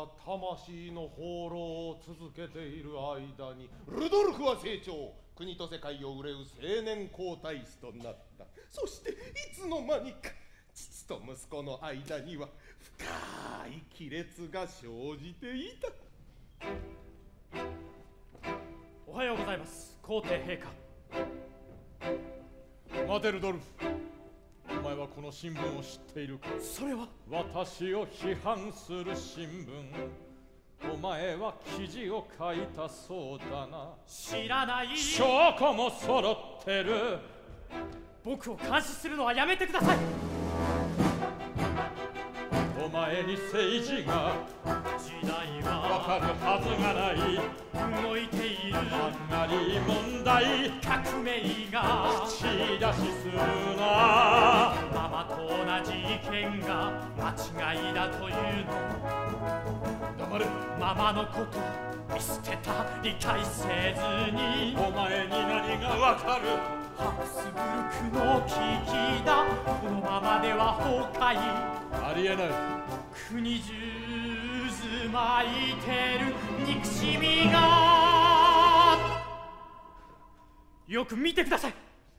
が魂の放浪を続けている間にルドルフは成長。国と世界を憂う青年皇太子となった。そしていつの間にか父と息子の間には深い亀裂が生じていた。おはようございます。皇帝陛下。待てルドルフ。お前はこの新聞を知っているか？それは？私を批判する新聞。お前は記事を書いたそうだな。知らない。証拠も揃ってる。僕を監視するのはやめてください。お前に政治が時代わかはるはずがない。動いている。ハンガリー問題。革命が口出しするじ意見が間違いだというの。黙れママのこと見捨てた。理解せずに。お前に何がわかる？ハプスブルクの危機だ。このままでは崩壊。ありえない。国中渦巻いてる。憎しみが。よく見てください